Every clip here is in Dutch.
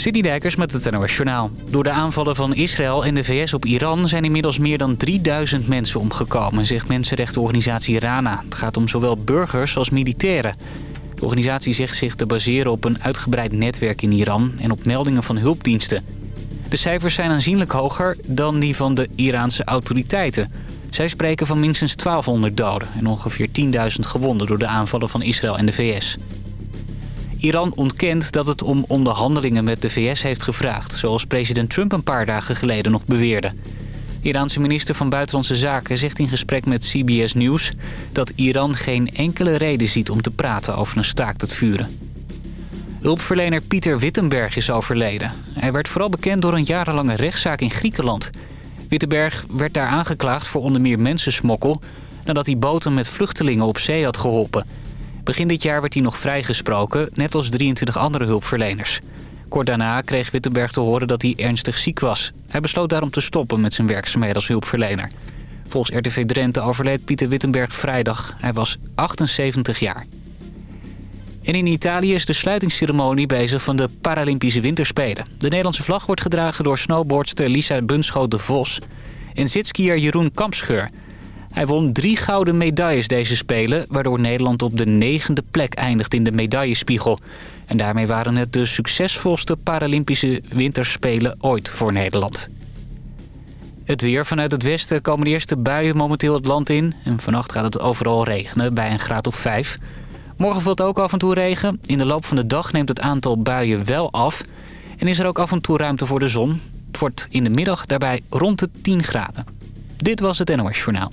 City Dijkers met het Journaal. Door de aanvallen van Israël en de VS op Iran zijn inmiddels meer dan 3000 mensen omgekomen, zegt mensenrechtenorganisatie RANA. Het gaat om zowel burgers als militairen. De organisatie zegt zich te baseren op een uitgebreid netwerk in Iran en op meldingen van hulpdiensten. De cijfers zijn aanzienlijk hoger dan die van de Iraanse autoriteiten. Zij spreken van minstens 1200 doden en ongeveer 10.000 gewonden door de aanvallen van Israël en de VS. Iran ontkent dat het om onderhandelingen met de VS heeft gevraagd... zoals president Trump een paar dagen geleden nog beweerde. De Iraanse minister van Buitenlandse Zaken zegt in gesprek met CBS News... dat Iran geen enkele reden ziet om te praten over een staakt het vuren. Hulpverlener Pieter Wittenberg is overleden. Hij werd vooral bekend door een jarenlange rechtszaak in Griekenland. Wittenberg werd daar aangeklaagd voor onder meer mensensmokkel... nadat hij boten met vluchtelingen op zee had geholpen... Begin dit jaar werd hij nog vrijgesproken, net als 23 andere hulpverleners. Kort daarna kreeg Wittenberg te horen dat hij ernstig ziek was. Hij besloot daarom te stoppen met zijn werkzaamheden als hulpverlener. Volgens RTV Drenthe overleed Pieter Wittenberg vrijdag. Hij was 78 jaar. En in Italië is de sluitingsceremonie bezig van de Paralympische Winterspelen. De Nederlandse vlag wordt gedragen door snowboardster Lisa Bunschoot de Vos... en zitskier Jeroen Kampscheur... Hij won drie gouden medailles deze Spelen... waardoor Nederland op de negende plek eindigt in de medaillespiegel. En daarmee waren het de succesvolste Paralympische winterspelen ooit voor Nederland. Het weer vanuit het westen komen de eerste buien momenteel het land in. En vannacht gaat het overal regenen bij een graad of 5. Morgen valt ook af en toe regen. In de loop van de dag neemt het aantal buien wel af. En is er ook af en toe ruimte voor de zon. Het wordt in de middag daarbij rond de 10 graden. Dit was het NOS Journaal.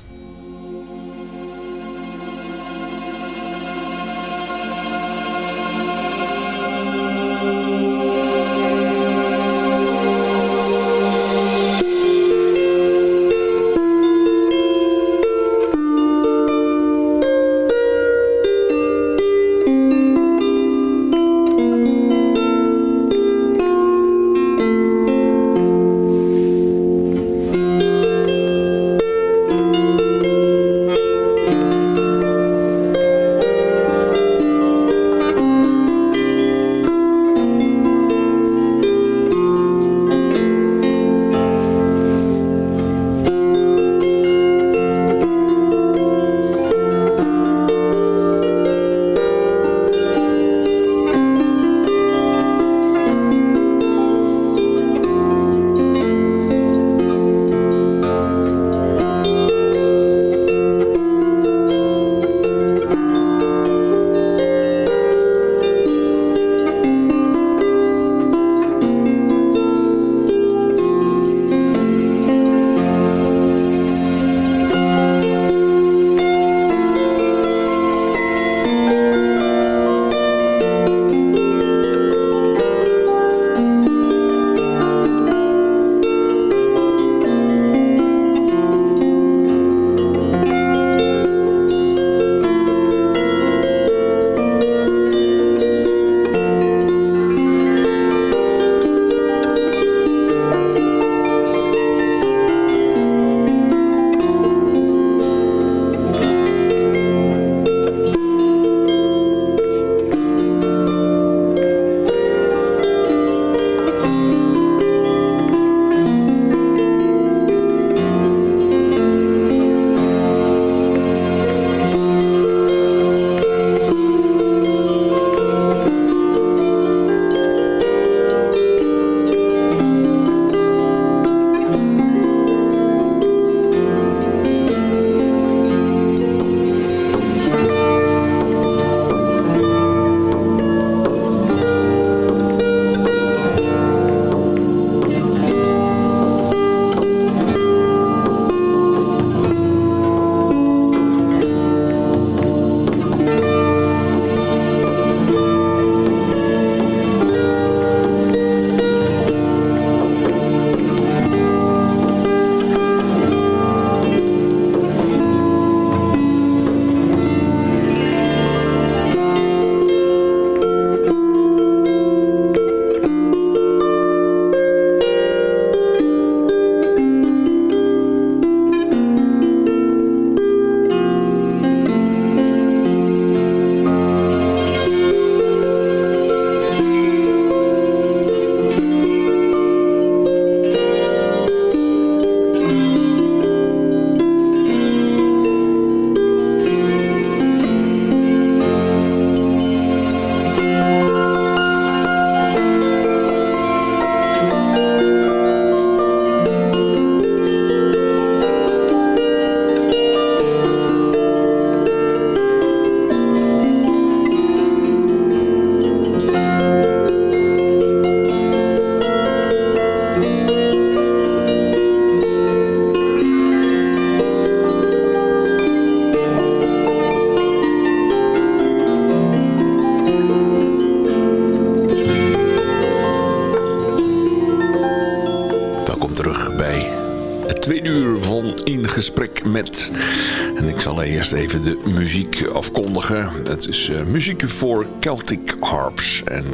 even de muziek afkondigen. Het is uh, muziek voor Celtic Harps en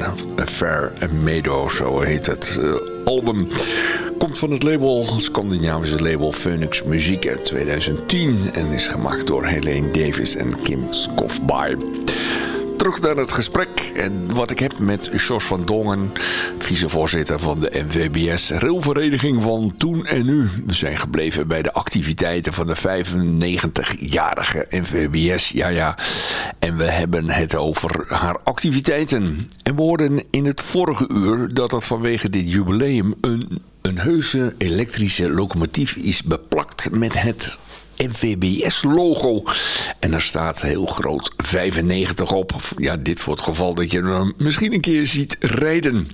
Fair Meadow, zo heet het uh, album. Komt van het label, Scandinavische label Phoenix Muziek uit 2010 en is gemaakt door Helene Davis en Kim Skofby terug naar het gesprek en wat ik heb met Jos van Dongen, vicevoorzitter van de NVBS, railvereniging van toen en nu. We zijn gebleven bij de activiteiten van de 95-jarige NVBS, ja ja. En we hebben het over haar activiteiten. En we hoorden in het vorige uur dat het vanwege dit jubileum een, een heuse elektrische locomotief is beplakt met het NVBS-logo. En daar staat heel groot 95 op. Ja, dit voor het geval dat je hem misschien een keer ziet rijden.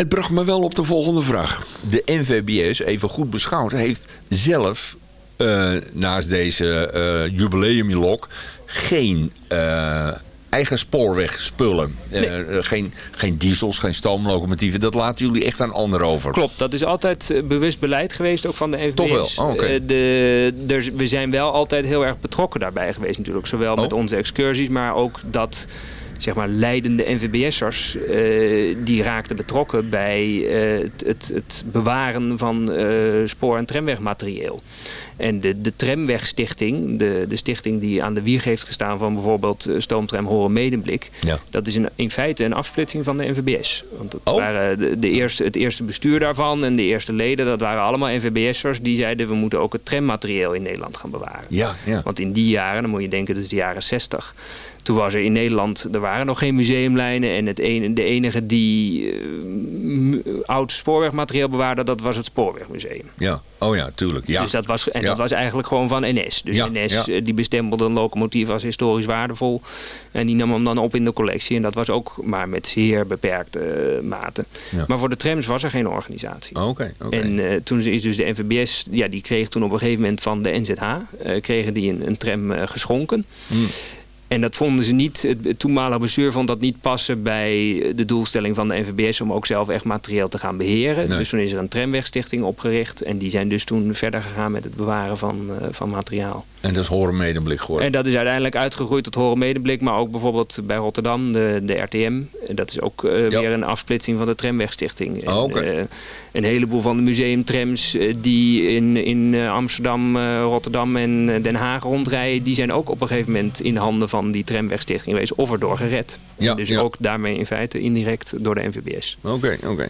Het bracht me wel op de volgende vraag. De NVBS, even goed beschouwd, heeft zelf uh, naast deze uh, jubileumlok geen... Uh, eigen spoorwegspullen. Nee. Uh, geen, geen diesels, geen stoomlocomotieven. Dat laten jullie echt aan anderen over. Klopt, dat is altijd bewust beleid geweest, ook van de NVBS. Toch wel? Oh, okay. de, we zijn wel altijd heel erg betrokken daarbij geweest natuurlijk. Zowel oh. met onze excursies, maar ook dat zeg maar, leidende NVBS'ers... Uh, die raakten betrokken bij uh, het, het, het, bewaren van uh, spoor- en tramwegmaterieel. En de, de Tramwegstichting, de, de stichting die aan de wieg heeft gestaan van bijvoorbeeld Stoomtram Horen Medemblik. Ja. Dat is in, in feite een afsplitsing van de NVBS. Want dat oh. waren de, de, eerste, het eerste bestuur daarvan en de eerste leden, dat waren allemaal NVBS'ers die zeiden we moeten ook het trammaterieel in Nederland gaan bewaren. Ja, ja. Want in die jaren, dan moet je denken dat is de jaren 60 toen was er in Nederland, er waren nog geen museumlijnen. En het ene, de enige die uh, oud spoorwegmateriaal bewaarde, dat was het Spoorwegmuseum. Ja, oh ja, tuurlijk. Ja. Dus dat was, en dat was eigenlijk gewoon van NS. Dus NS ja. die bestempelde een locomotief als historisch waardevol. En die nam hem dan op in de collectie. En dat was ook maar met zeer beperkte uh, mate. Maar voor de trams was er geen organisatie. Oh, okay, okay. En uh, toen is dus de NVBS, ja, die kreeg toen op een gegeven moment van de NZH, kregen die een, een tram geschonken. Hmm. En dat vonden ze niet, het toenmalige bestuur vond dat niet passen bij de doelstelling van de NVBS om ook zelf echt materieel te gaan beheren. Nee. Dus toen is er een tramwegstichting opgericht en die zijn dus toen verder gegaan met het bewaren van, uh, van materiaal. En dat is Horen Medemblik geworden? En dat is uiteindelijk uitgegroeid tot Horen Medemblik, maar ook bijvoorbeeld bij Rotterdam, de, de RTM. Dat is ook uh, ja. weer een afsplitsing van de tramwegstichting. Oh, okay. en, uh, een heleboel van de museumtrams die in, in Amsterdam, Rotterdam en Den Haag rondrijden, die zijn ook op een gegeven moment in handen van die tramwegstichting geweest of erdoor gered. Ja, dus ja. ook daarmee in feite indirect door de NVBS. Oké, okay, oké. Okay.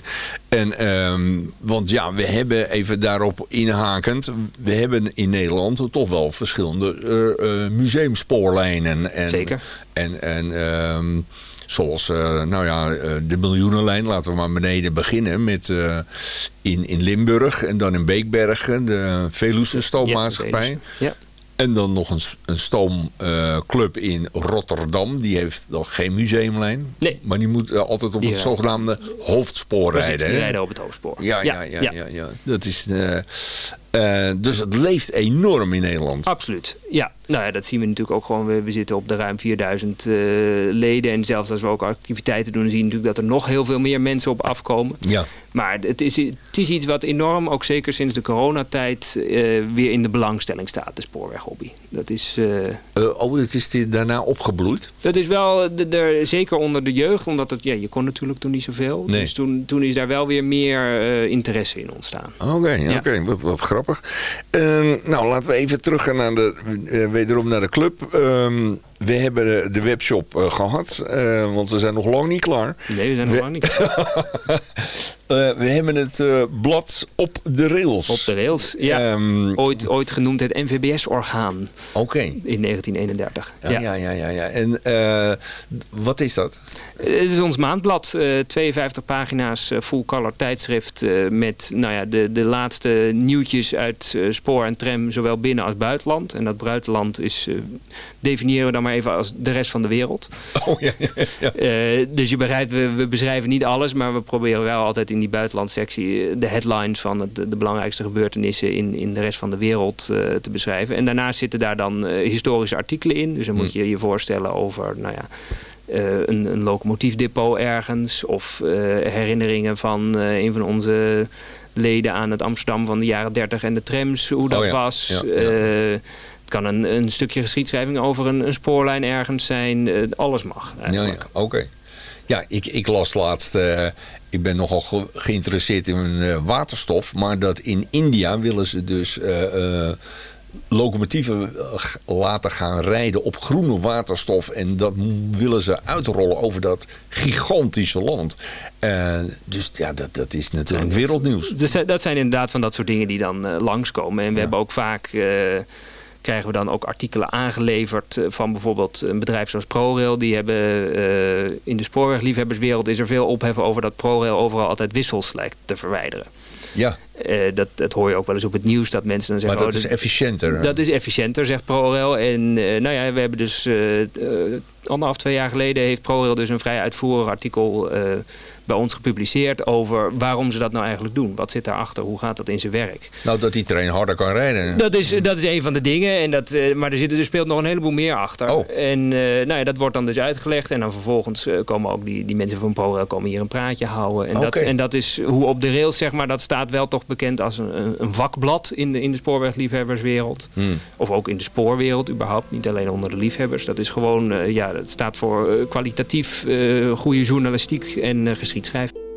En um, want ja, we hebben even daarop inhakend, we hebben in Nederland toch wel verschillende uh, museumspoorlijnen. En, Zeker. En, en um, Zoals uh, nou ja, uh, de miljoenenlijn, laten we maar beneden beginnen. Met, uh, in, in Limburg en dan in Beekbergen, de Veluwe stoommaatschappij. Ja, ja. En dan nog een, een stoomclub uh, in Rotterdam. Die heeft nog geen museumlijn. Nee. Maar die moet uh, altijd op die, het zogenaamde hoofdspoor rijden. Die rijden op het hoofdspoor. Ja, ja, ja. ja, ja. ja Dat is, uh, dus het leeft enorm in Nederland. Absoluut, ja. Nou ja, dat zien we natuurlijk ook gewoon. We, we zitten op de ruim 4000 leden. En zelfs als we ook activiteiten doen, zien we natuurlijk dat er nog heel veel meer mensen op afkomen. Ja. Maar het is, het is iets wat enorm, ook zeker sinds de coronatijd, uh, weer in de belangstelling staat, de spoorweghobby. Dat is... Oh, het is die daarna opgebloeid? Dat is wel, de, de, zeker onder de jeugd, omdat het, ja, je kon natuurlijk toen niet zoveel. Nee. Dus toen, toen is daar wel weer meer interesse in ontstaan. Oké, okay, oké, okay. ja. wat, wat grappig. nou, laten we even teruggaan naar de, wederom naar de club. Um, we hebben de webshop uh, gehad, uh, want we zijn nog lang niet klaar. Nee, we zijn nog we... lang niet klaar. uh, we hebben het blad op de rails. Op de rails, ja. Um, ooit, ooit genoemd het NVBS-orgaan. Oké. Okay. In 1931. Ja, ja, ja. ja, ja. En wat is dat? Het is ons maandblad. 52 pagina's full color tijdschrift met nou ja, de, de laatste nieuwtjes uit spoor en tram, zowel binnen als buitenland. En dat buitenland is, definiëren we dan maar even als de rest van de wereld. Oh, ja, ja, ja. Uh, dus je begrijpt, we, we, beschrijven niet alles, maar we proberen wel altijd in die buitenlandsectie de headlines van het, de belangrijkste gebeurtenissen in, in de rest van de wereld uh, te beschrijven. En daarnaast zitten daar dan historische artikelen in. Dus dan moet je je voorstellen over, nou ja, uh, een, een locomotiefdepot ergens of herinneringen van een van onze leden aan het Amsterdam van de jaren 30 en de trams, hoe dat oh was. het kan een, een stukje geschiedschrijving over een, een spoorlijn ergens zijn. alles mag eigenlijk. Ja, oké. Ja, ik, ik las laatst, ik ben nogal geïnteresseerd in waterstof, maar dat in India willen ze dus locomotieven eh, laten gaan rijden op groene waterstof. En dat willen ze uitrollen over dat gigantische land. Uh, dus ja, dat, dat is natuurlijk wereldnieuws. Dus eh, dat zijn inderdaad van dat soort dingen die dan uh, langskomen. En we hebben ook vaak... Uh, krijgen we dan ook artikelen aangeleverd van bijvoorbeeld een bedrijf zoals ProRail. Die hebben in de spoorwegliefhebberswereld is er veel opheffen over dat ProRail overal altijd wissels lijkt te verwijderen. Ja. Uh, dat, dat hoor je ook wel eens op het nieuws dat mensen dan zeggen... Maar dat oh, is efficiënter. Dat is efficiënter, zegt ProRail. En uh, nou ja, we hebben dus uh, anderhalf, twee jaar geleden... heeft ProRail dus een vrij uitvoerig artikel bij ons gepubliceerd over waarom ze dat nou eigenlijk doen. Wat zit daarachter? Hoe gaat dat in zijn werk? Nou, dat die trein harder kan rijden. Dat is, dat is een van de dingen. En dat, maar er, zit, er speelt nog een heleboel meer achter. Oh. En nou ja, dat wordt dan dus uitgelegd. En dan vervolgens komen ook die, die mensen van ProRail komen hier een praatje houden. En, okay. dat, en dat is hoe op de rails, zeg maar, dat staat wel toch bekend als een, een vakblad in de, in de spoorwegliefhebberswereld. Hmm. Of ook in de spoorwereld überhaupt. Niet alleen onder de liefhebbers. Dat is gewoon, ja, het staat voor kwalitatief goede journalistiek en geschiedschrijving.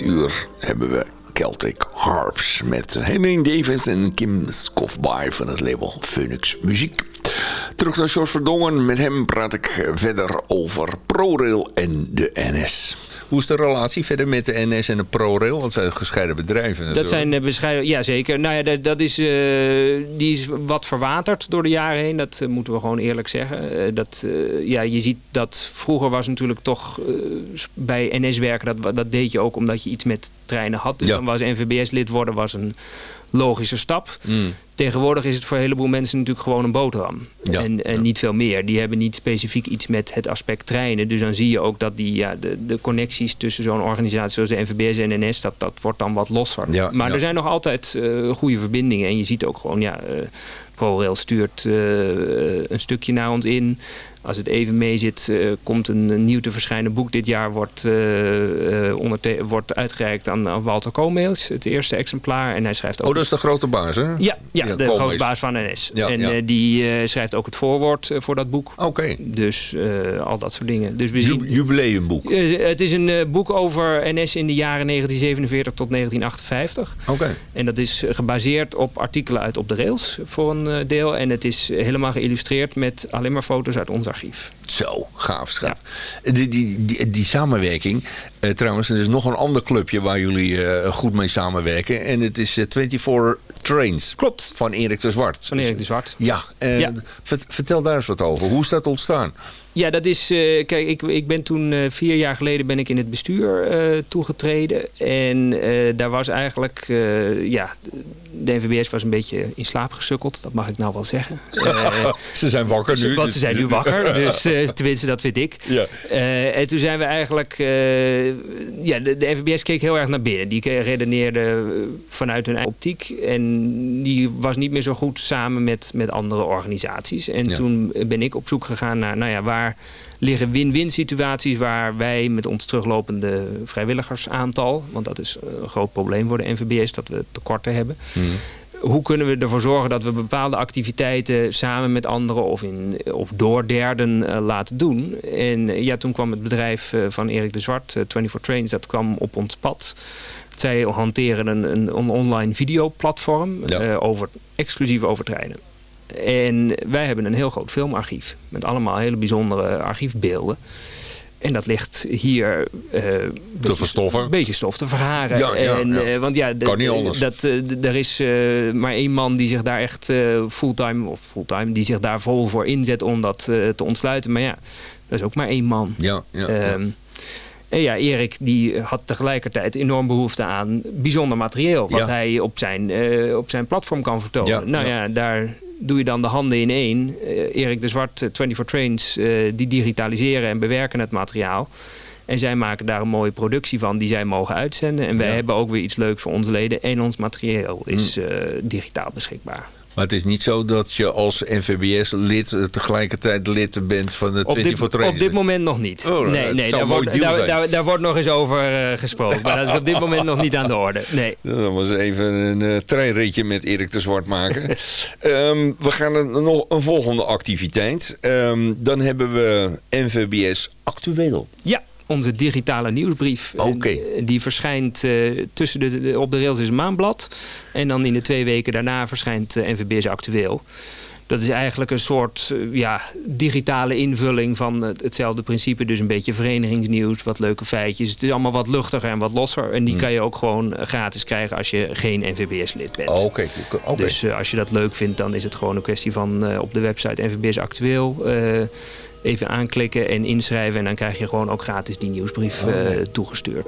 Uur hebben we Celtic Harps met Henning Davis en Kim Skofbaai van het label Phoenix Muziek. Terug naar George Verdongen. Met hem praat ik verder over ProRail en de NS. Hoe is de relatie verder met de NS en de ProRail? Want zijn gescheiden bedrijven natuurlijk. Dat zijn uh, bescheiden, ja zeker. Nou ja, dat, dat is, uh, die is wat verwaterd door de jaren heen. Dat uh, moeten we gewoon eerlijk zeggen. dat, ja, je ziet dat vroeger was natuurlijk toch bij NS werken. Dat, dat deed je ook omdat je iets met treinen had. Dus ja. dan was NVBS lid worden was een logische stap. Mm. Tegenwoordig is het voor een heleboel mensen natuurlijk gewoon een boterham. en, en niet veel meer. Die hebben niet specifiek iets met het aspect treinen. Dus dan zie je ook dat die, ja, de, de connecties tussen zo'n organisatie zoals de NVBS en NS... dat, dat wordt dan wat losser. maar er zijn nog altijd uh, goede verbindingen. En je ziet ook gewoon, ja, uh, ProRail stuurt uh, een stukje naar ons in als het even mee zit, uh, komt een, nieuw te verschijnen boek dit jaar. Wordt, uh, wordt uitgereikt aan, Walter Koolmees, het eerste exemplaar. En hij schrijft ook... Oh, dat is de grote baas, hè? Ja, ja, de grote baas van NS. Ja, en ja. die schrijft ook het voorwoord voor dat boek. Oké. Dus al dat soort dingen. Dus we zien, Jubileumboek? het is een boek over NS in de jaren 1947 tot 1958. Oké. En dat is gebaseerd op artikelen uit Op de Rails voor een deel. En het is helemaal geïllustreerd met alleen maar foto's uit ons archief. Zo, gaaf, gaaf. Die, die, die, die, samenwerking, uh, trouwens, er is nog een ander clubje waar jullie uh, goed mee samenwerken. En het is uh, 24 Trains. Klopt. Van Erik de Zwart. Van Erik de Zwart. Ja, ja. vertel daar eens wat over. Hoe is dat ontstaan? Ja, dat is. Uh, kijk, ik, ik ben toen uh, vier jaar geleden ben ik in het bestuur uh, toegetreden. En daar was eigenlijk. ja, de NVBS was een beetje in slaap gesukkeld. Dat mag ik nou wel zeggen. ze zijn wakker nu. Want ze zijn nu wakker. Dus tenminste, dat vind ik. Ja. en toen zijn we eigenlijk. ja, de, de, NVBS keek heel erg naar binnen. Die redeneerde vanuit hun eigen optiek. En die was niet meer zo goed samen met, met andere organisaties. En ja. toen ben ik op zoek gegaan naar. Nou ja, waar liggen win-win situaties waar wij met ons teruglopende vrijwilligersaantal, want dat is een groot probleem voor de NVBS, dat we tekorten hebben. Mm. Hoe kunnen we ervoor zorgen dat we bepaalde activiteiten samen met anderen of, in, of door derden uh, laten doen? En uh, ja, toen kwam het bedrijf uh, van Erik de Zwart, 24 Trains, dat kwam op ons pad. Zij hanteren een, een, een online videoplatform ja. over, exclusief over treinen. En wij hebben een heel groot filmarchief. Met allemaal hele bijzondere archiefbeelden. En dat ligt hier uh, te beetje, verstoffen. Een beetje stof te verharen. Ja, ja, en, ja. Uh, want ja, kan niet anders. Dat, uh, er is maar één man die zich daar echt fulltime, of fulltime, die zich daar vol voor inzet om dat te ontsluiten. Maar ja, dat is ook maar één man. Ja, ja, um, en ja, Erik die had tegelijkertijd enorm behoefte aan bijzonder materieel. Wat hij op zijn, op zijn platform kan vertonen. nou ja, daar doe je dan de handen in één. Uh, Erik de Zwart, 24 Trains, uh, die digitaliseren en bewerken het materiaal. En zij maken daar een mooie productie van die zij mogen uitzenden. En wij ja. hebben ook weer iets leuks voor onze leden. En ons materieel is uh, digitaal beschikbaar. Maar het is niet zo dat je als NVBS-lid tegelijkertijd lid bent van de 24 Trains? Op dit moment nog niet. Oh, nee, nee daar, wordt, daar, daar, daar, wordt nog eens over uh, gesproken. maar dat is op dit moment nog niet aan de orde. Nee. Dan was even een uh, treinritje met Erik de Zwart maken. um, we gaan een, nog een volgende activiteit. Um, dan hebben we NVBS Actueel. Ja onze digitale nieuwsbrief. Okay. Die verschijnt uh, tussen de, de, op de rails is een maandblad. En dan in de twee weken daarna verschijnt uh, NVB's actueel. Dat is eigenlijk een soort uh, ja, digitale invulling van hetzelfde principe. Dus een beetje verenigingsnieuws, wat leuke feitjes. Het is allemaal wat luchtiger en wat losser. En die hmm. kan je ook gewoon gratis krijgen als je geen NVBS-lid bent. Oh, okay. Okay. Dus als je dat leuk vindt, dan is het gewoon een kwestie van op de website NVBS actueel even aanklikken en inschrijven. En dan krijg je gewoon ook gratis die nieuwsbrief oh, nee. uh, toegestuurd.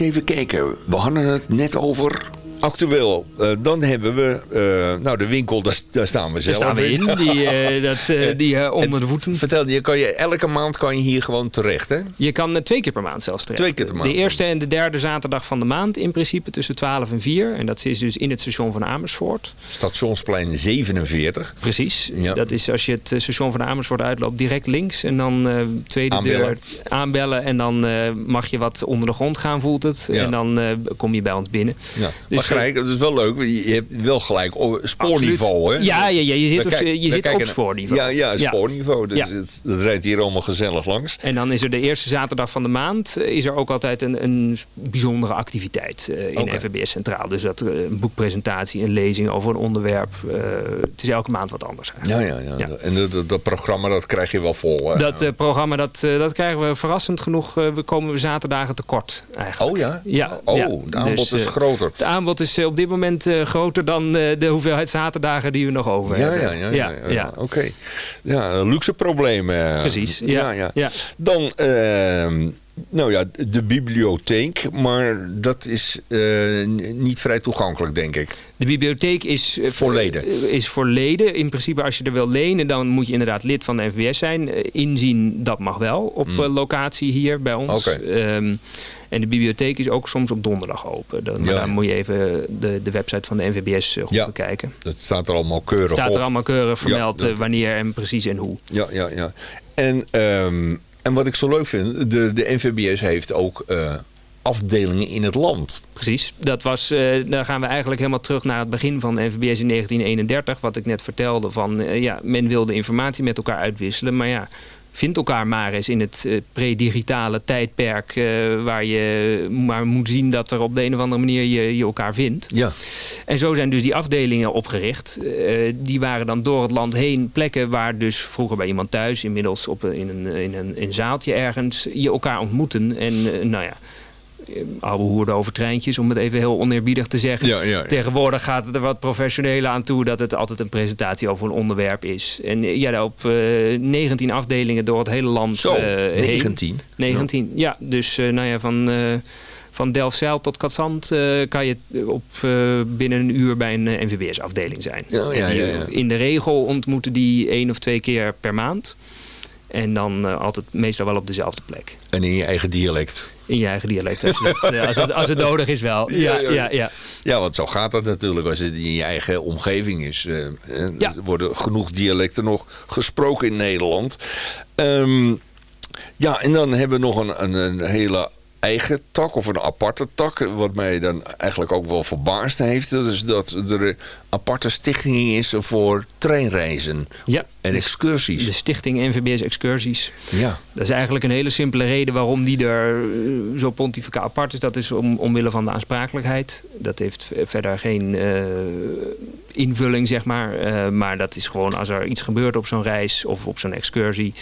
Even kijken. We hadden het net over actueel. Uh, dan hebben we uh, nou, de winkel, daar, daar, staan we zelf daar staan we in. Die, uh, dat, die onder de voeten. Vertel, je, kan je, elke maand kan je hier gewoon terecht, hè? Je kan twee keer per maand zelfs terecht. Twee keer per maand. De eerste en de derde zaterdag van de maand in principe tussen 12 en 4. En dat is dus in het station van Amersfoort. Stationsplein 47. Precies. Ja. Dat is als je het station van Amersfoort uitloopt direct links. En dan tweede aanbellen. deur aanbellen. En dan mag je wat onder de grond gaan, voelt het. Ja. En dan kom je bij ons binnen. Ja. Dus gelijk, dat is wel leuk. Je hebt wel gelijk spoorniveau. Hè? Ja, ja, ja, je zit, op, je zit op spoorniveau. Ja, ja spoorniveau. Dus Het, het, rijdt hier allemaal gezellig langs. En dan is er de eerste zaterdag van de maand... Eh, is er ook altijd een, een bijzondere activiteit uh, in okay. FVBS Centraal. Dus dat uh, een boekpresentatie, een lezing over een onderwerp. Uh, het is elke maand wat anders. Ja, ja, ja, ja. En dat, dat programma dat krijg je wel vol. Dat programma dat, dat krijgen we verrassend genoeg. we komen we zaterdagen tekort eigenlijk. Oh ja? Ja. Oh, de aanbod dus, is groter. Het aanbod is op dit moment uh, groter dan uh, de hoeveelheid zaterdagen die we nog over ja, hebben. Ja, ja, ja. ja, oké. Okay. Ja, luxe problemen. Precies, ja. ja, ja. Dan... Uh, nou ja, de bibliotheek, maar dat is uh, niet vrij toegankelijk, denk ik. De bibliotheek is uh, voor leden. Is voor leden. In principe, als je er wil lenen, dan moet je inderdaad lid van de NVS zijn. Uh, inzien, dat mag wel op mm. locatie hier bij ons. Okay. Um, en de bibliotheek is ook soms op donderdag open. Dan, maar ja, daar moet je even de, de website van de NVBS goed ja, bekijken. Dat staat er allemaal keurig staat op. er allemaal keurig vermeld ja, wanneer en precies en hoe. Ja, ja, ja. En, um, en wat ik zo leuk vind, de, de NVBS heeft ook... Uh, afdelingen in het land. Precies. Dat was, uh, daar gaan we eigenlijk helemaal terug naar het begin van de NVBS in 1931. Wat ik net vertelde van, uh, ja, men wilde informatie met elkaar uitwisselen. Maar ja, vind elkaar maar eens in het uh, pre-digitale tijdperk... Uh, waar je maar moet zien dat er op de een of andere manier je, je elkaar vindt. Ja. En zo zijn dus die afdelingen opgericht. Uh, die waren dan door het land heen plekken waar dus vroeger bij iemand thuis... inmiddels op, in, een, in, een, in een zaaltje ergens je elkaar ontmoeten. En nou ja oude hoerde over treintjes, om het even heel oneerbiedig te zeggen. Ja, ja, ja. Tegenwoordig gaat het er wat professioneler aan toe dat het altijd een presentatie over een onderwerp is. En ja, op uh, 19 afdelingen door het hele land Zo, uh, 19? Heen. 19, ja. Dus uh, nou ja, van... van Delfzijl tot Katzand uh, kan je op, uh, binnen een uur bij een NVBS-afdeling zijn. Oh, ja, ja, ja. In de regel ontmoeten die één of twee keer per maand. En dan altijd meestal wel op dezelfde plek. En in je eigen dialect? In je eigen dialect, als, het, uh, als, het, als het nodig is wel. Ja, ja, ja, ja. ja, want zo gaat dat natuurlijk als het in je eigen omgeving is. Ja. Er worden genoeg dialecten nog gesproken in Nederland. Um, ja, en dan hebben we nog een, een, een hele eigen tak of een aparte tak. Wat mij dan eigenlijk ook wel verbaasd heeft. Dus dat er een aparte stichting is voor treinreizen ja, en excursies. De stichting NVBS Excursies. Ja. Dat is eigenlijk een hele simpele reden waarom die er zo pontificaal apart is. Dat is om, omwille van de aansprakelijkheid. Dat heeft verder geen uh, invulling, zeg maar. Uh, maar dat is gewoon als er iets gebeurt op zo'n reis of op zo'n excursie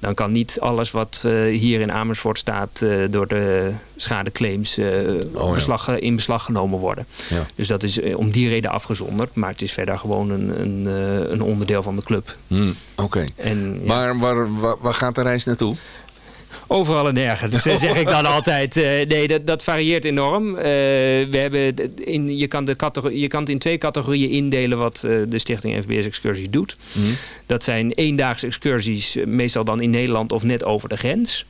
dan kan niet alles wat uh, hier in Amersfoort staat uh, door de schadeclaims uh, oh, beslag, in beslag genomen worden. Ja. Dus dat is om die reden afgezonderd. Maar het is verder gewoon een, een, een onderdeel van de club. Hmm, Oké. Okay. Maar waar, waar, waar gaat de reis naartoe? Overal en nergens, zeg ik dan altijd. Uh, nee, dat, dat varieert enorm. Uh, we hebben in, je, kan de je kan het in twee categorieën indelen wat uh, de stichting FBS Excursies doet. Mm. Dat zijn eendaagse excursies, meestal dan in Nederland of net over de grens.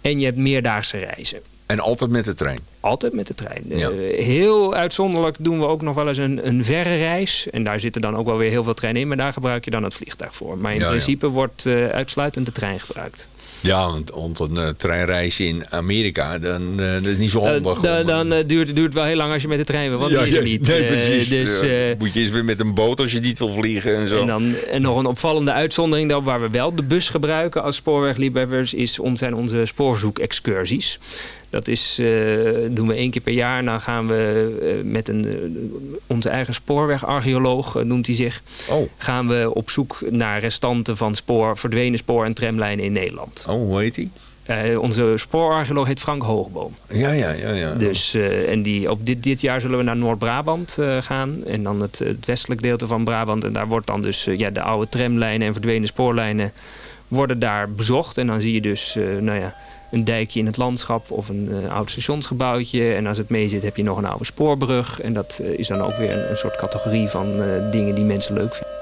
En je hebt meerdaagse reizen. En altijd met de trein? Altijd met de trein. Ja. Uh, heel uitzonderlijk doen we ook nog wel eens een, een verre reis. En daar zitten dan ook wel weer heel veel treinen in. Maar daar gebruik je dan het vliegtuig voor. Maar in ja, principe ja. wordt uh, uitsluitend de trein gebruikt. Ja, want, want een uh, treinreisje in Amerika, dan, uh, dat is niet zo handig. dan dan uh, duurt, duurt het wel heel lang als je met de trein wil, want ja, die is er niet. Nee, precies. dus, ja. Moet je eens weer met een boot als je niet wil vliegen en zo. En, dan, en nog een opvallende uitzondering waar we wel de bus gebruiken als spoorwegliefhebbers, is on, zijn onze spoorzoekexcursies. Dat is, uh, doen we één keer per jaar. Dan gaan we uh, met een, uh, onze eigen spoorwegarcheoloog, noemt hij zich. Oh. Gaan we op zoek naar restanten van spoor, verdwenen spoor- en tramlijnen in Nederland. Oh, hoe heet hij? Uh, onze spoorarcheoloog heet Frank Hoogboom. Ja, ja, ja. ja. Dus, uh, en die, op dit, dit jaar zullen we naar Noord-Brabant uh, gaan. En dan het, het westelijk gedeelte van Brabant. En daar wordt dan dus ja, de oude tramlijnen en verdwenen spoorlijnen worden daar bezocht. En dan zie je dus nou ja, een dijkje in het landschap of een oud stationsgebouwtje. En als het mee zit heb je nog een oude spoorbrug. En dat is dan ook weer een, een soort categorie van dingen die mensen leuk vinden.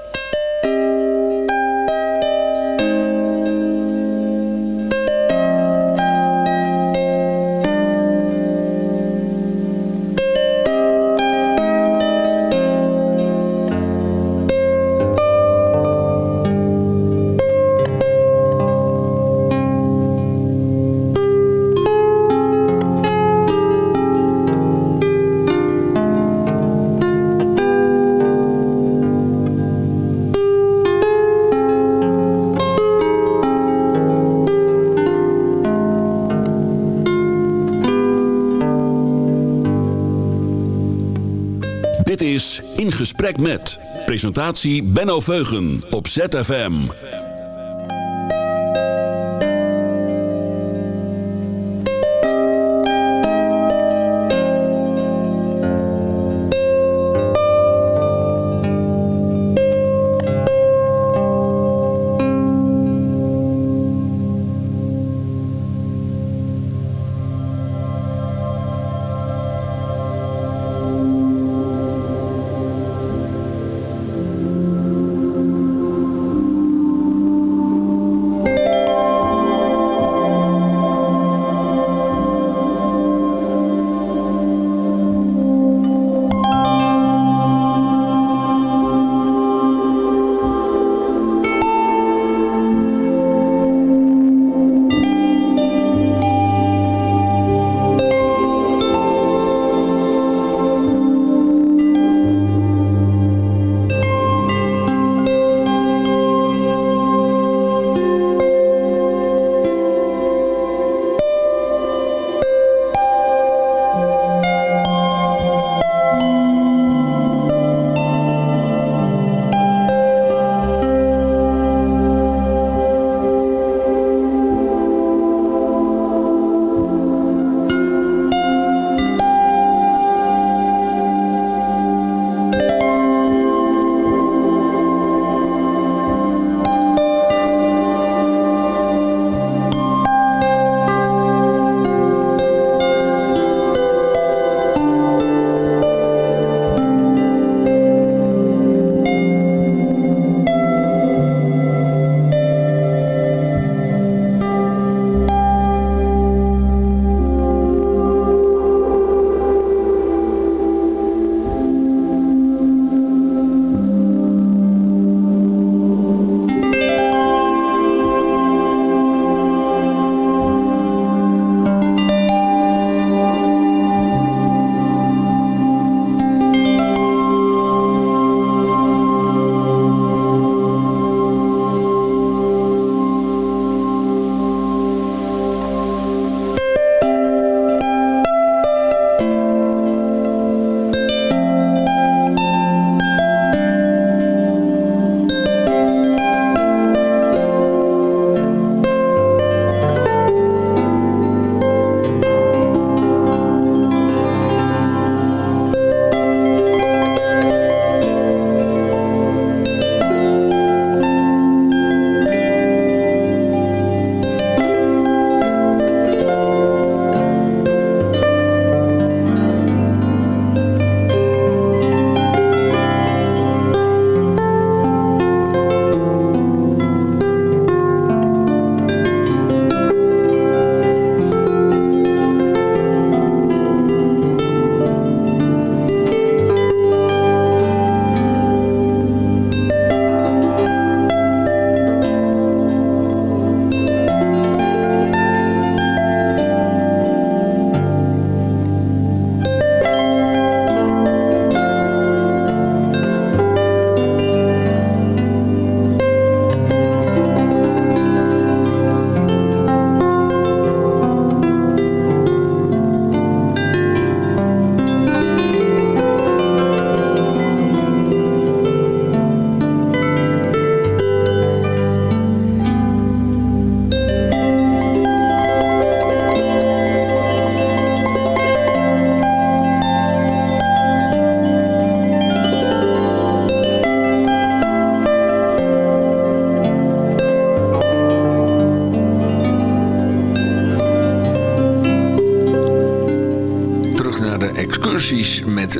Presentatie Benno Veugen op ZFM.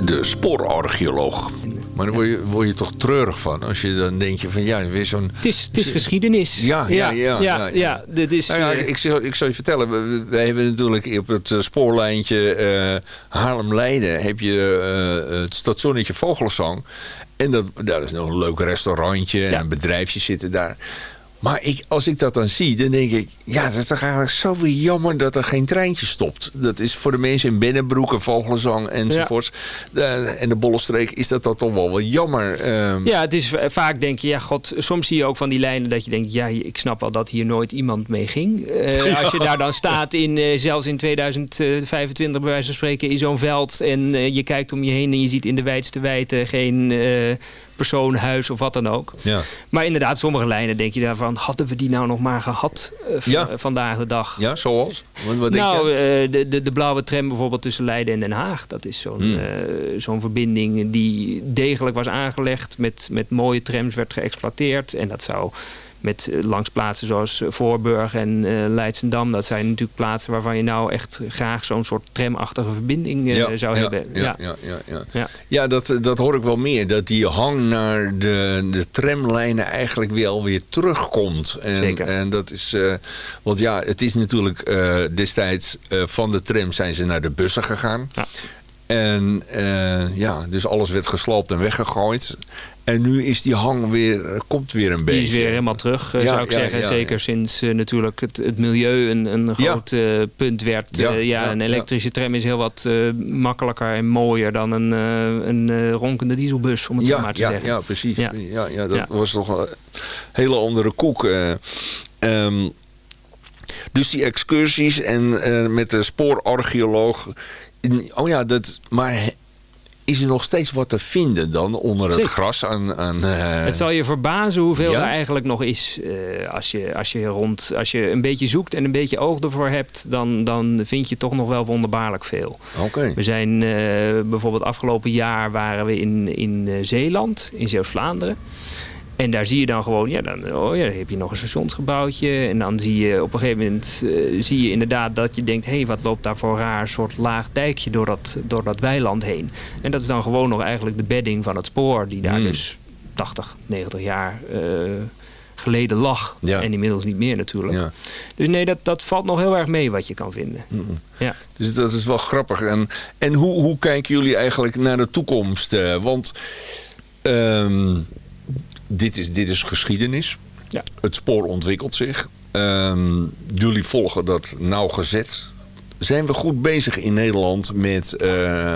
De spoorarcheoloog. Maar dan word je, word je toch treurig van. Als je dan denk je van ja, weer zo'n... Het is, het is geschiedenis. Ja, ja, ja. ja, ja, dit is, nou ja, eh, ik, zal, ik zal je vertellen. We, we hebben natuurlijk op het eh, spoorlijntje uh, Haarlem-Leiden... heb je uh, het stationnetje Vogelenzang. En dat, dat is nog een leuk restaurantje en een bedrijfje zitten daar. Maar ik, als ik dat dan zie, dan denk ik... ja, het is toch eigenlijk zo weer jammer dat er geen treintje stopt. Dat is voor de mensen in Binnenbroek en Vogelenzang enzovoorts. Ja. en de Bollenstreek is dat, dat toch wel wel jammer. Um, ja, het is vaak denk je... ja, god, soms zie je ook van die lijnen dat je denkt... ja, ik snap wel dat hier nooit iemand mee ging. Uh, ja. Als je daar dan staat, in, uh, zelfs in 2025 bij wijze van spreken... in zo'n veld en je kijkt om je heen... en je ziet in de wijdste wijdte geen persoon, huis of wat dan ook. Ja. Maar inderdaad, sommige lijnen denk je daarvan... hadden we die nou nog maar gehad uh, ja. vandaag de dag? Ja, zoals? Wat, wat nou, uh, de, de, de blauwe tram bijvoorbeeld tussen Leiden en Den Haag. Dat is zo'n hmm. zo'n verbinding die degelijk was aangelegd... Met, met mooie trams werd geëxploiteerd. En dat zou met eh, langs plaatsen zoals eh, Voorburg en uh, Leidsendam. Dat zijn natuurlijk plaatsen waarvan je nou echt graag zo'n soort tramachtige verbinding uh, ja, zou ja, hebben. Ja, ja, ja, ja, ja. ja dat, dat hoor ik wel meer. Dat die hang naar de, de tramlijnen eigenlijk weer alweer terugkomt. En, Zeker. En dat is, uh, want ja, het is natuurlijk destijds van de tram zijn ze naar de bussen gegaan. Ja. En ja, dus alles werd gesloopt en weggegooid. En nu is die hang weer, komt weer een beetje. Die is weer helemaal terug, ja, zou ik ja, zeggen. Ja, Zeker sinds uh, natuurlijk het, het, milieu een, een groot uh, punt werd. Ja, een elektrische tram is heel wat makkelijker en mooier dan een, een ronkende dieselbus, om het zo maar te zeggen. Ja, precies. Ja. Ja, dat was toch een hele andere koek. Um, dus die excursies en met de spoorarcheoloog... Oh ja, dat, maar is er nog steeds wat te vinden dan onder het gras? Aan, aan, uh... Het zal je verbazen hoeveel ja? er eigenlijk nog is. Uh, als, je, als, je rond, als je een beetje zoekt en een beetje oog ervoor hebt... dan, dan vind je toch nog wel wonderbaarlijk veel. Okay. We zijn uh, bijvoorbeeld afgelopen jaar waren we in, in Zeeland, in Zeeuws-Vlaanderen. En daar zie je dan gewoon, ja, dan, oh ja, dan heb je nog een stationsgebouwtje. En dan zie je op een gegeven moment uh, zie je inderdaad dat je denkt... hé, hey, wat loopt daar voor raar soort laag dijkje door dat, door dat weiland heen. En dat is dan gewoon nog eigenlijk de bedding van het spoor... die daar mm. dus 80, 90 jaar uh, geleden lag. Ja. En inmiddels niet meer natuurlijk. Ja. Dus nee, dat, dat valt nog heel erg mee wat je kan vinden. Mm. Ja. Dus dat is wel grappig. En, en hoe, hoe kijken jullie eigenlijk naar de toekomst? Uh, want... Um, dit is, dit is geschiedenis. Ja. Het spoor ontwikkelt zich. Um, jullie volgen dat nauwgezet. Zijn we goed bezig in Nederland met uh,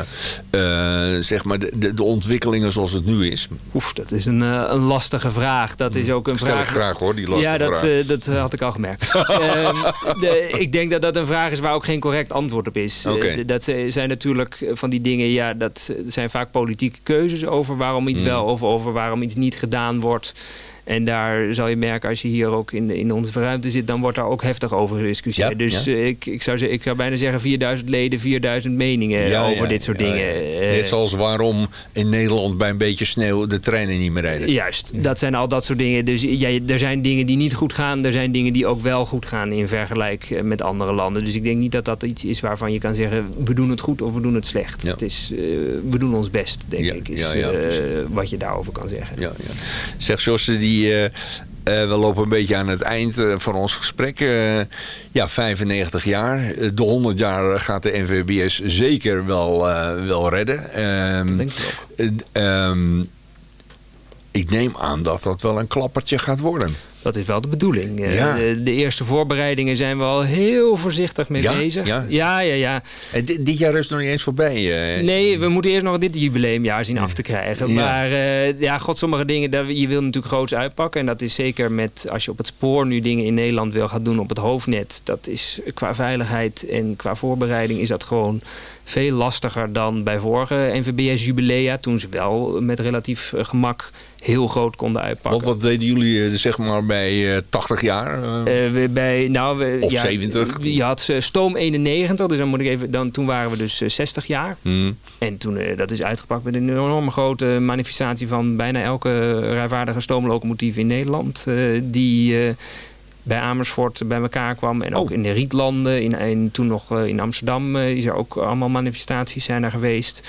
uh, zeg maar de, de, de, ontwikkelingen zoals het nu is? Oef, dat is een, uh, een lastige vraag. Dat is ook een Stel vraag. ik graag hoor, die lastige ja, dat, vraag. dat had ik al gemerkt. um, de, ik denk dat dat een vraag is waar ook geen correct antwoord op is. Okay. dat zijn natuurlijk van die dingen, ja, dat zijn vaak politieke keuzes over waarom iets mm. wel of over waarom iets niet gedaan wordt. En daar zal je merken, als je hier ook in, in onze ruimte zit... dan wordt daar ook heftig over gediscussieerd. Ja, dus ja. Uh, ik, ik, zou, ik zou bijna zeggen 4000 leden, 4000 meningen ja, over dit soort dingen. Uh, Net zoals waarom in Nederland bij een beetje sneeuw de treinen niet meer rijden. Juist, dat zijn al dat soort dingen. Dus ja, er zijn dingen die niet goed gaan. Er zijn dingen die ook wel goed gaan in vergelijk met andere landen. Dus ik denk niet dat dat iets is waarvan je kan zeggen... we doen het goed of we doen het slecht. Het is, uh, we doen ons best, denk ik, is wat je daarover kan zeggen. Ja, ja. Zeg, Josse, die die, uh, uh, we lopen een beetje aan het eind uh, van ons gesprek. ja, 95 jaar. De 100 jaar gaat de NVBS zeker wel, wel redden. Um, denk ik ook. Um, ik neem aan dat dat wel een klappertje gaat worden. Dat is wel de bedoeling. Ja. De, de, eerste voorbereidingen zijn we al heel voorzichtig mee ja? bezig. Ja, ja, ja. ja. En dit, dit, jaar is nog niet eens voorbij. Uh... Nee, we moeten eerst nog dit jubileumjaar zien af te krijgen. Maar uh, ja, god, sommige dingen, je wil natuurlijk groots uitpakken. En dat is zeker met, als je op het spoor nu dingen in Nederland wil gaan doen op het hoofdnet. Dat is qua veiligheid en qua voorbereiding is dat gewoon veel lastiger dan bij vorige NVBS-jubilea. Toen ze wel met relatief gemak heel groot konden uitpakken. Wat, wat deden jullie zeg maar bij uh, 80 jaar? Uh, uh, bij, nou, we, of ja, 70? Je had Stoom 91, dus dan moet ik even, dan, toen waren we dus 60 jaar. Hmm. En toen, dat is uitgepakt met een enorme grote manifestatie van bijna elke rijvaardige stoomlocomotief in Nederland. die bij Amersfoort bij elkaar kwam. En ook oh. in de Rietlanden. In, in, toen nog in Amsterdam is er ook allemaal manifestaties zijn er geweest.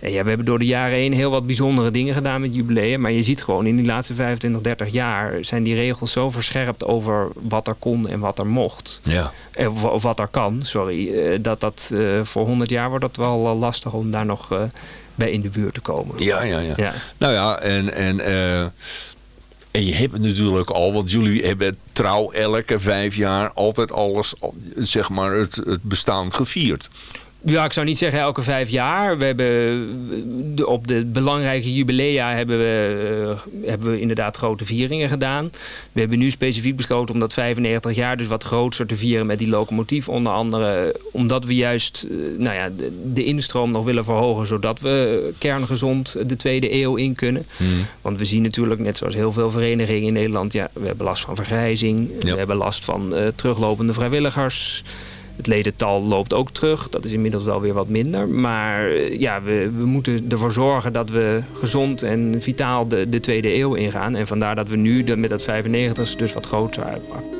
En ja, we hebben door de jaren heen heel wat bijzondere dingen gedaan met jubileum. Maar je ziet gewoon in die laatste 25, 30 jaar zijn die regels zo verscherpt over wat er kon en wat er mocht. Ja. Of, wat er kan, sorry. Dat dat voor 100 jaar wordt dat wel lastig om daar nog bij in de buurt te komen. Ja, ja, ja. ja. Nou ja, en... en en je hebt natuurlijk al, want jullie hebben trouw elke vijf jaar altijd alles, zeg maar, het, het bestaan gevierd. Ja, ik zou niet zeggen elke vijf jaar. We hebben op de belangrijke jubilea hebben we, uh, hebben we inderdaad grote vieringen gedaan. We hebben nu specifiek besloten om dat 95 jaar dus wat groter te vieren met die locomotief. Onder andere omdat we juist uh, nou ja, de, de, instroom nog willen verhogen. Zodat we kerngezond de tweede eeuw in kunnen. Hmm. Want we zien natuurlijk, net zoals heel veel verenigingen in Nederland... Ja, we hebben last van vergrijzing. We hebben last van uh, teruglopende vrijwilligers... Het ledental loopt ook terug. Dat is inmiddels wel weer wat minder. Maar eh, ja, we, we moeten ervoor zorgen dat we gezond en vitaal de, de tweede eeuw ingaan. En vandaar dat we nu met dat 95 dus wat groter uitpakken.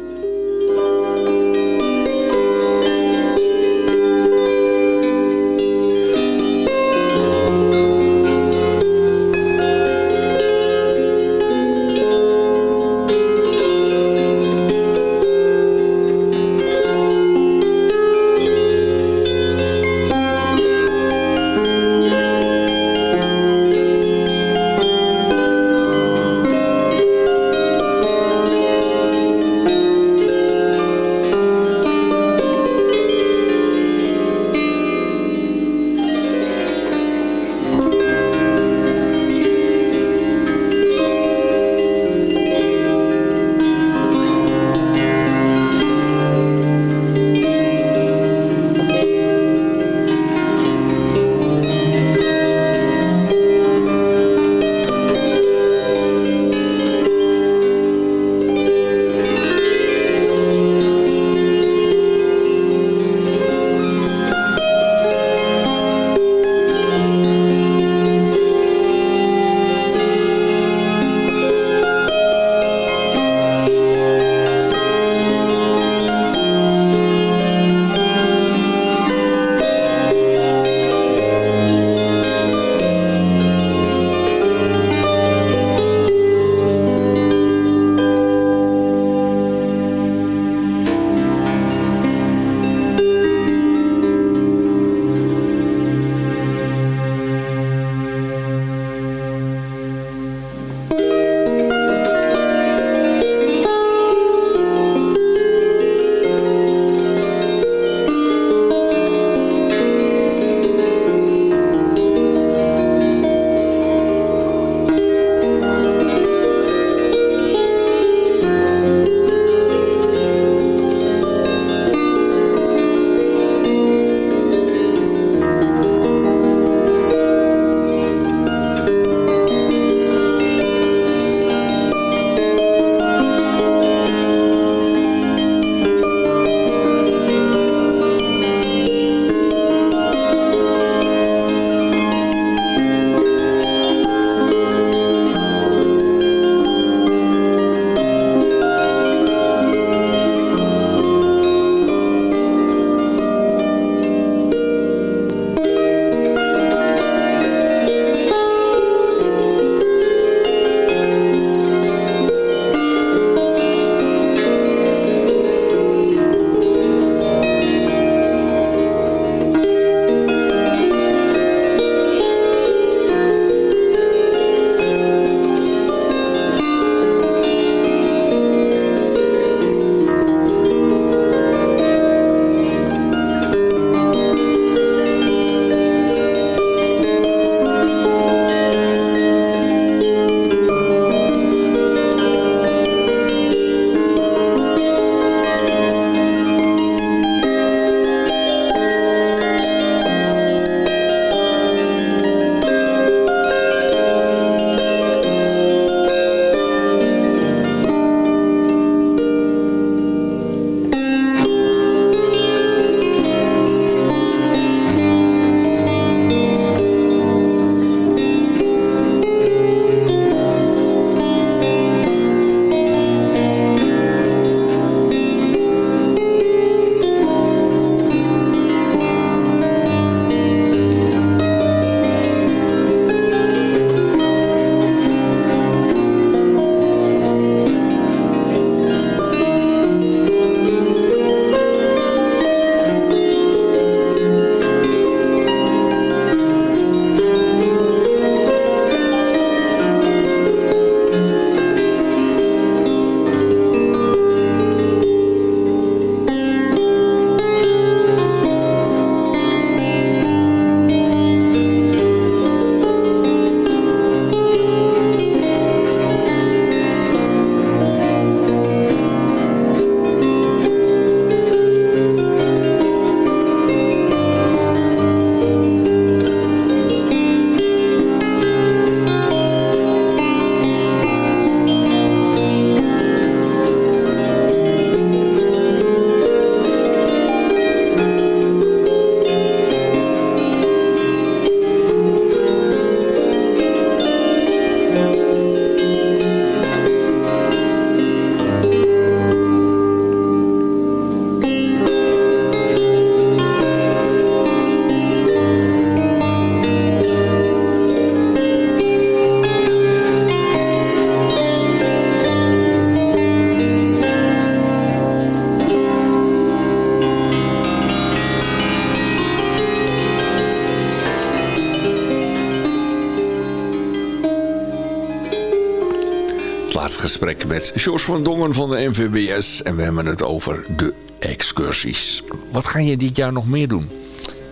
Gesprek met Jos van Dongen van de NVBS. En we hebben het over de excursies. Wat ga je dit jaar nog meer doen?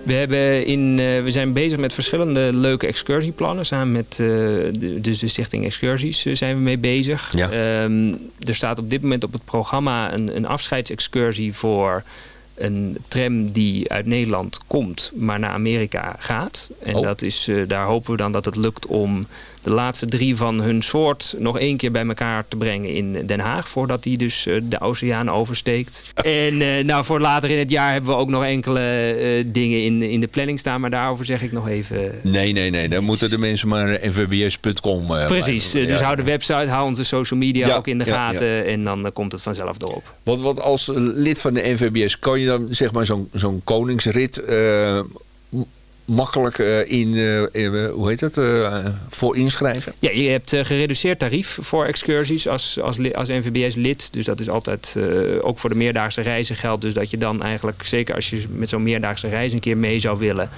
We, hebben in, uh, we zijn bezig met verschillende leuke excursieplannen. Samen met uh, de, dus de Stichting Excursies uh, zijn we mee bezig. Ja. Um, er staat op dit moment op het programma een, een afscheidsexcursie voor een tram die uit Nederland komt, maar naar Amerika gaat. En Oh. dat is, daar hopen we dan dat het lukt om de laatste drie van hun soort nog één keer bij elkaar te brengen in Den Haag. Voordat die dus uh, de oceaan oversteekt. en uh, nou, voor later in het jaar hebben we ook nog enkele dingen in, in de planning staan. Maar daarover zeg ik nog even... Nee, nee, nee. Dan moeten de mensen maar nvbs.com... Precies. dus Ja. hou de website, hou onze social media Ja, ook in de ja, gaten. En dan komt het vanzelf erop. Wat, wat als lid van de NVBS kan je dan zeg maar zo'n zo'n koningsrit uh, makkelijk uh, in, uh, hoe heet het, voor inschrijven? Ja, je hebt gereduceerd tarief voor excursies als, als, als NVBS lid. Dus dat is altijd ook voor de meerdaagse reizen geldt. Dus dat je dan eigenlijk, zeker als je met zo'n meerdaagse reis een keer mee zou willen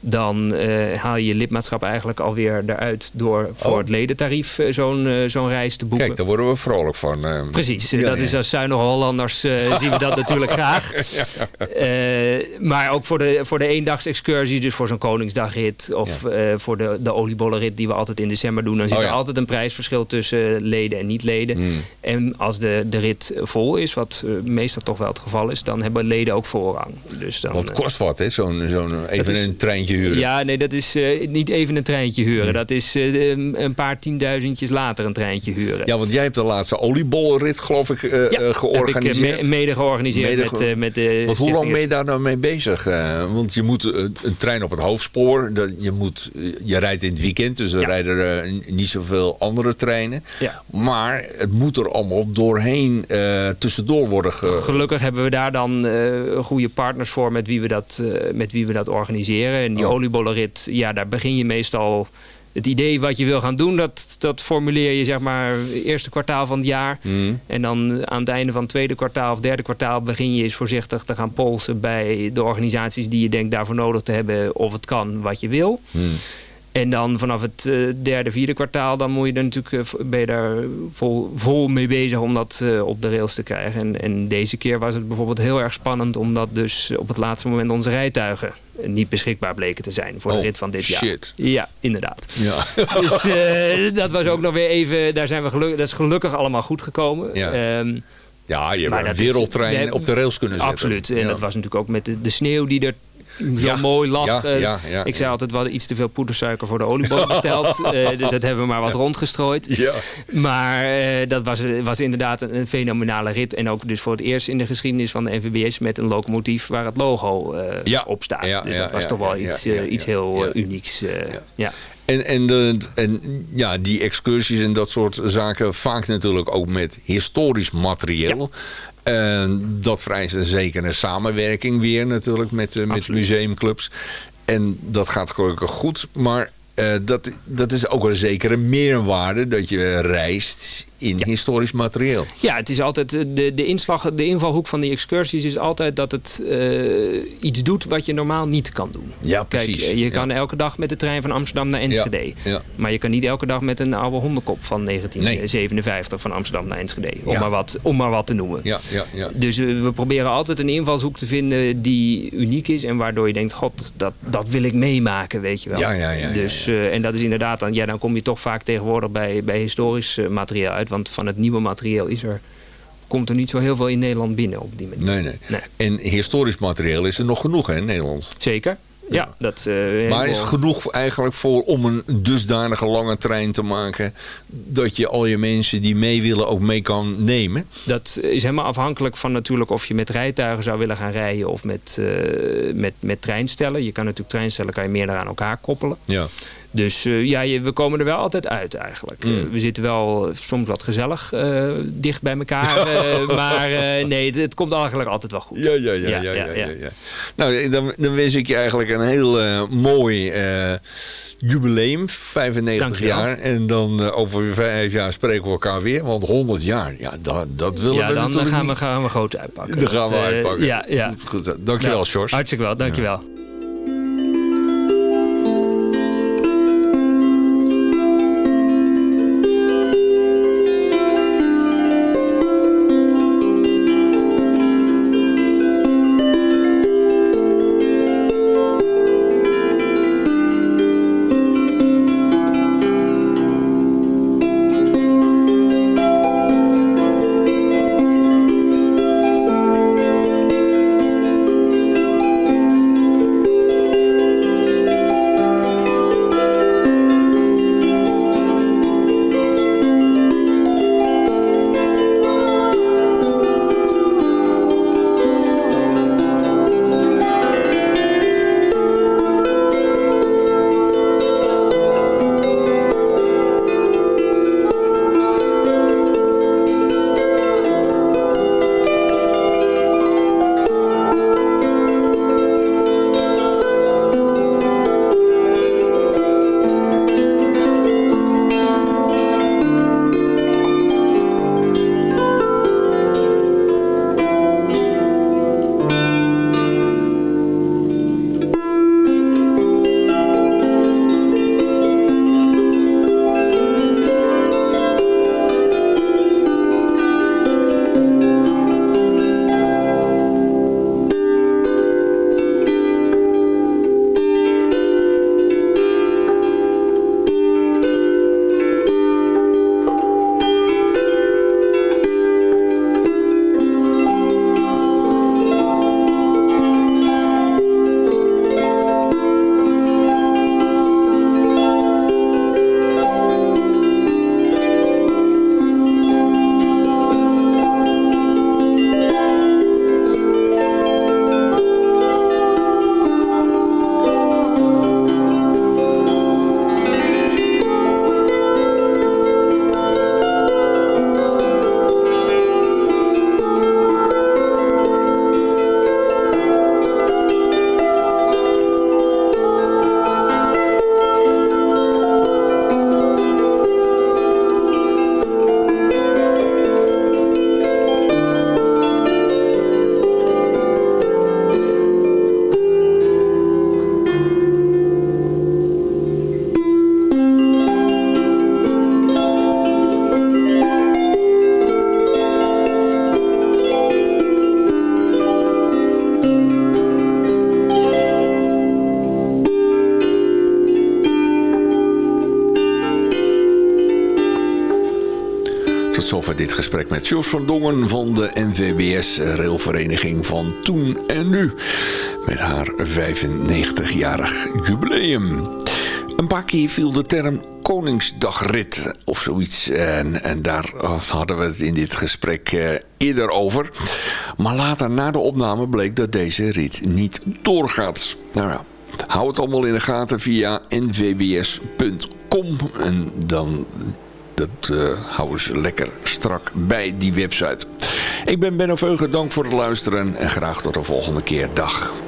dan uh, haal je je lidmaatschap eigenlijk alweer eruit door voor Oh. het ledentarief uh, zo'n uh, zo'n reis te boeken. Kijk, daar worden we vrolijk van. Precies, ja, dat ja. is als zuinige Hollanders zien we dat natuurlijk graag. Maar ook voor de, voor de eendagsexcursie, dus voor zo'n Koningsdagrit of voor de, de oliebollenrit die we altijd in december doen, dan zit oh, er altijd een prijsverschil tussen leden en niet-leden. Mm. En als de, de rit vol is, wat meestal toch wel het geval is, dan hebben leden ook voorrang. Dus dan, wat kost wat, hè? Zo'n zo'n even een treintje huren. Ja, nee, dat is uh, niet even een treintje huren. Nee. Dat is uh, een paar tienduizendjes later een treintje huren. Ja, want jij hebt de laatste oliebollenrit, geloof ik, uh, ja, georganiseerd. Heb ik me mede georganiseerd mede met, met de Want hoe lang ben je daar nou mee bezig? want je moet een trein op het hoofdspoor. Je, moet, je rijdt in het weekend, dus er ja. rijden er niet zoveel andere treinen. Ja. Maar het moet er allemaal doorheen tussendoor worden ge... Gelukkig hebben we daar dan goede partners voor met wie we dat, met wie we dat organiseren. En die oh. oliebollenrit, ja, daar begin je meestal... Het idee wat je wil gaan doen, dat, dat formuleer je zeg maar eerste kwartaal van het jaar. Mm. En dan aan het einde van het tweede kwartaal of derde kwartaal begin je eens voorzichtig te gaan polsen bij de organisaties die je denkt daarvoor nodig te hebben of het kan wat je wil. Mm. En dan vanaf het uh, derde, vierde kwartaal, dan moet je er natuurlijk, uh, ben je daar vol, vol mee bezig om dat uh, op de rails te krijgen. En, en, deze keer was het bijvoorbeeld heel erg spannend, omdat dus op het laatste moment onze rijtuigen niet beschikbaar bleken te zijn voor oh, de rit van dit shit. jaar. Ja, inderdaad. Ja. dus dat was ook nog weer even, daar zijn we gelukkig, dat is gelukkig allemaal goed gekomen. Ja. Um, ja, je hebt een wereldtrein is, op de rails kunnen zetten. Absoluut. En ja. dat was natuurlijk ook met de, de sneeuw die er zo ja, mooi lag. Ik zei altijd, we hadden iets te veel poedersuiker voor de oliebol besteld. uh, dus dat hebben we maar wat rondgestrooid. Ja. Maar uh, dat was, was inderdaad een, een, fenomenale rit. En ook dus voor het eerst in de geschiedenis van de NVBS... met een locomotief waar het logo op staat. dus dat was toch wel iets, iets heel unieks. ja. En, en, de, en ja, die excursies en dat soort zaken... vaak natuurlijk ook met historisch materieel... Dat vereist een zekere samenwerking weer natuurlijk met, uh, met museumclubs. En dat gaat gelukkig goed. Maar uh, dat, dat is ook een zekere meerwaarde dat je reist in ja. historisch materieel. Ja, het is altijd de, de inslag, de invalhoek van die excursies is altijd dat het uh, iets doet wat je normaal niet kan doen. Ja, Kijk, precies. je kan elke dag met de trein van Amsterdam naar Enschede. Ja. Maar je kan niet elke dag met een oude hondenkop van 1957 nee. van Amsterdam naar Enschede. Om, maar, wat, om maar wat te noemen. Ja, ja, ja. Dus uh, we proberen altijd een invalshoek te vinden die uniek is. En waardoor je denkt, god, dat, dat wil ik meemaken, weet je wel. Ja, ja, ja, dus, uh, en dat is inderdaad, dan, ja, dan kom je toch vaak tegenwoordig bij, bij historisch materiaal uit. Want van het nieuwe materieel is er, komt er niet zo heel veel in Nederland binnen op die manier. Nee, nee. nee. En historisch materiaal is er nog genoeg hè, in Nederland? Zeker. Ja, dat, uh, maar is genoeg eigenlijk voor om een dusdanige lange trein te maken... dat je al je mensen die mee willen ook mee kan nemen? Dat is helemaal afhankelijk van natuurlijk of je met rijtuigen zou willen gaan rijden... of met, uh, met, met treinstellen. Je kan natuurlijk treinstellen kan je meer aan elkaar koppelen. Ja. Dus uh, ja, je, we komen er wel altijd uit eigenlijk. Hmm. Mm. Uh, we zitten wel soms wat gezellig uh, dicht bij elkaar. maar nee, het, komt eigenlijk altijd wel goed. Ja, ja, ja. ja, ja, ja, ja. ja nou, dan, dan wens ik je eigenlijk een heel mooi jubileum. 95 jaar. En dan over vijf jaar spreken we elkaar weer. Want 100 jaar, ja, dat, dat willen ja, we dan natuurlijk gaan we, gaan we groot uitpakken. Dan gaan we uitpakken. Ja, ja. Goed, dankjewel, nou, George. Hartstikke wel, dankjewel. Dit gesprek met Jos van Dongen van de NVBS Railvereniging van Toen en Nu. Met haar 95-jarig jubileum. Een paar keer viel de term Koningsdagrit of zoiets. En, en daar hadden we het in dit gesprek eh, eerder over. Maar later na de opname bleek dat deze rit niet doorgaat. Nou ja, hou het allemaal in de gaten via nvbs.com. En dan dat uh, houden ze lekker strak bij die website. Ik ben Benno Veugen, dank voor het luisteren en graag tot de volgende keer. Dag.